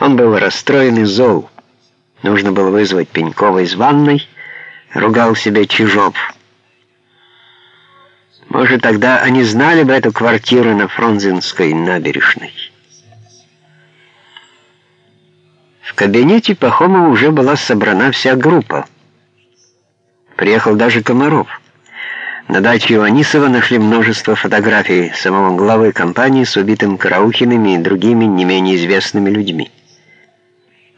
Он был расстроен и зол. Нужно было вызвать Пенькова из ванной, ругал себя Чижов. Может, тогда они знали бы эту квартиру на Фрунзенской набережной. В кабинете Пахомова уже была собрана вся группа. Приехал даже Комаров. На даче у Анисова нашли множество фотографий самого главы компании с убитым Караухиными и другими не менее известными людьми.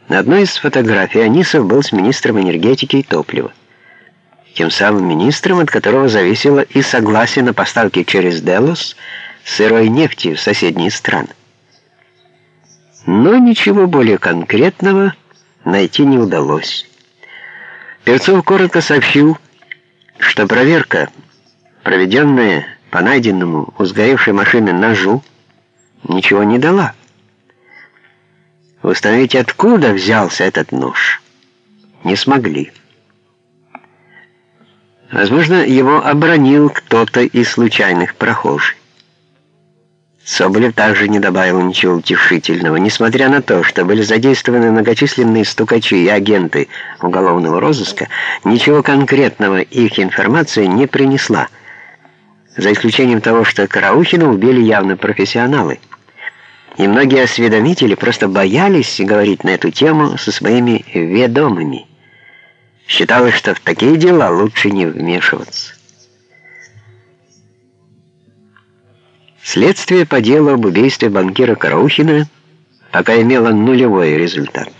На одной из фотографий Анисов был с министром энергетики и топлива. Тем самым министром, от которого зависело и согласие на поставки через Делос сырой нефти в соседние страны. Но ничего более конкретного найти не удалось. Перцов коротко сообщил, что проверка, проведенная по найденному у сгоревшей машины ножу, ничего не дала. Установить, откуда взялся этот нож, не смогли. Возможно, его обронил кто-то из случайных прохожих. Соболев также не добавил ничего утешительного, несмотря на то, что были задействованы многочисленные стукачи и агенты уголовного розыска, ничего конкретного их информация не принесла, за исключением того, что Караухина убили явно профессионалы – и многие осведомители просто боялись говорить на эту тему со своими ведомыми. Считалось, что в такие дела лучше не вмешиваться. Следствие по делу об убийстве банкира Караухина пока имело нулевой результат,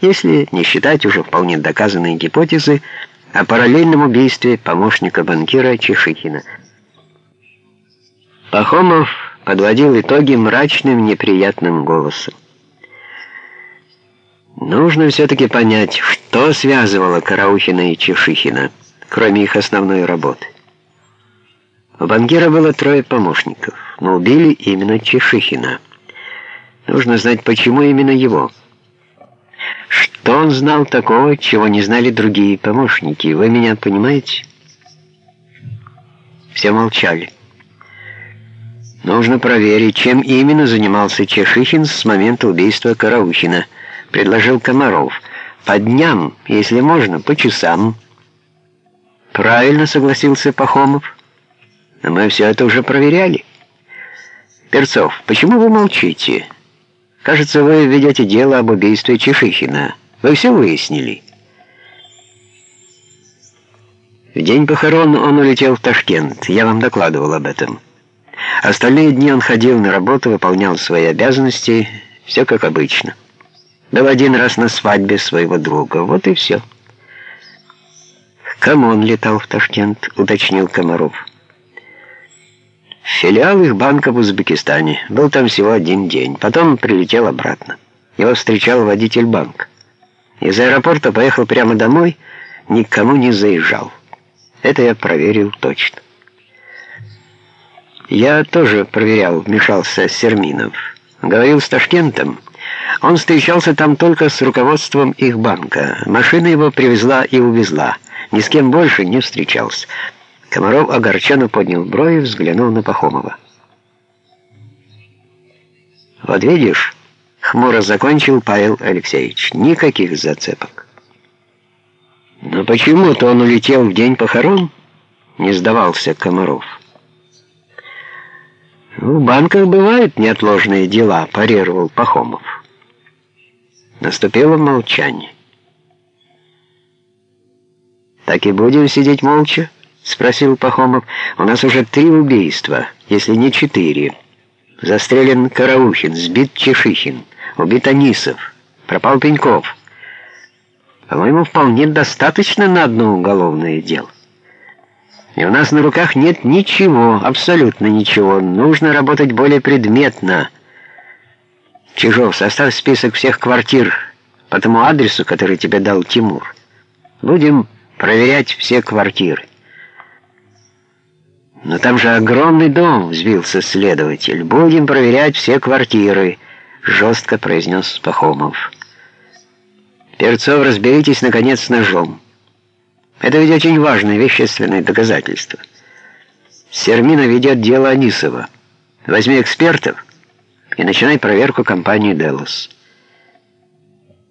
если не считать уже вполне доказанные гипотезы о параллельном убийстве помощника банкира Чешихина. Пахомов подводил итоги мрачным неприятным голосом. Нужно все-таки понять, что связывало Караухина и Чешихина, кроме их основной работы. У банкира было трое помощников, но убили именно Чешихина. Нужно знать, почему именно его. Что он знал такого, чего не знали другие помощники, вы меня понимаете? Все молчали. Нужно проверить, чем именно занимался Чешихин с момента убийства Караухина, предложил Комаров. По дням, если можно, по часам. Правильно согласился Пахомов. Но мы все это уже проверяли. Перцов, почему вы молчите? Кажется, вы ведете дело об убийстве Чешихина. Вы все выяснили. В день похорон он улетел в Ташкент. Я вам докладывал об этом. Остальные дни он ходил на работу, выполнял свои обязанности, все как обычно. Был один раз на свадьбе своего друга, вот и все. «К кому он летал в Ташкент?» — уточнил Комаров. Филиал их банка в Узбекистане. Был там всего один день. Потом прилетел обратно. Его встречал водитель банка. Из аэропорта поехал прямо домой, никому не заезжал. Это я проверил точно. «Я тоже проверял», — вмешался Серминов. «Говорил с Ташкентом. Он встречался там только с руководством их банка. Машина его привезла и увезла. Ни с кем больше не встречался». Комаров огорченно поднял брови взглянул на Пахомова. «Вот видишь», — хмуро закончил Павел Алексеевич, — «никаких зацепок». «Но почему-то он улетел в день похорон?» — не сдавался Комаров. «В банках бывают неотложные дела», — парировал Пахомов. Наступило молчание. «Так и будем сидеть молча?» — спросил Пахомов. «У нас уже три убийства, если не четыре. Застрелен Караухин, сбит Чешихин, убит Анисов, пропал Пеньков. По-моему, вполне достаточно на одно уголовное дело». И у нас на руках нет ничего, абсолютно ничего. Нужно работать более предметно. Чижов, составь список всех квартир по тому адресу, который тебе дал Тимур. Будем проверять все квартиры. Но там же огромный дом, взвился следователь. Будем проверять все квартиры, жестко произнес Пахомов. Перцов, разберитесь, наконец, с ножом. Это ведь очень важное вещественное доказательство. Сермина ведет дело Анисова. Возьми экспертов и начинай проверку компании «Делос».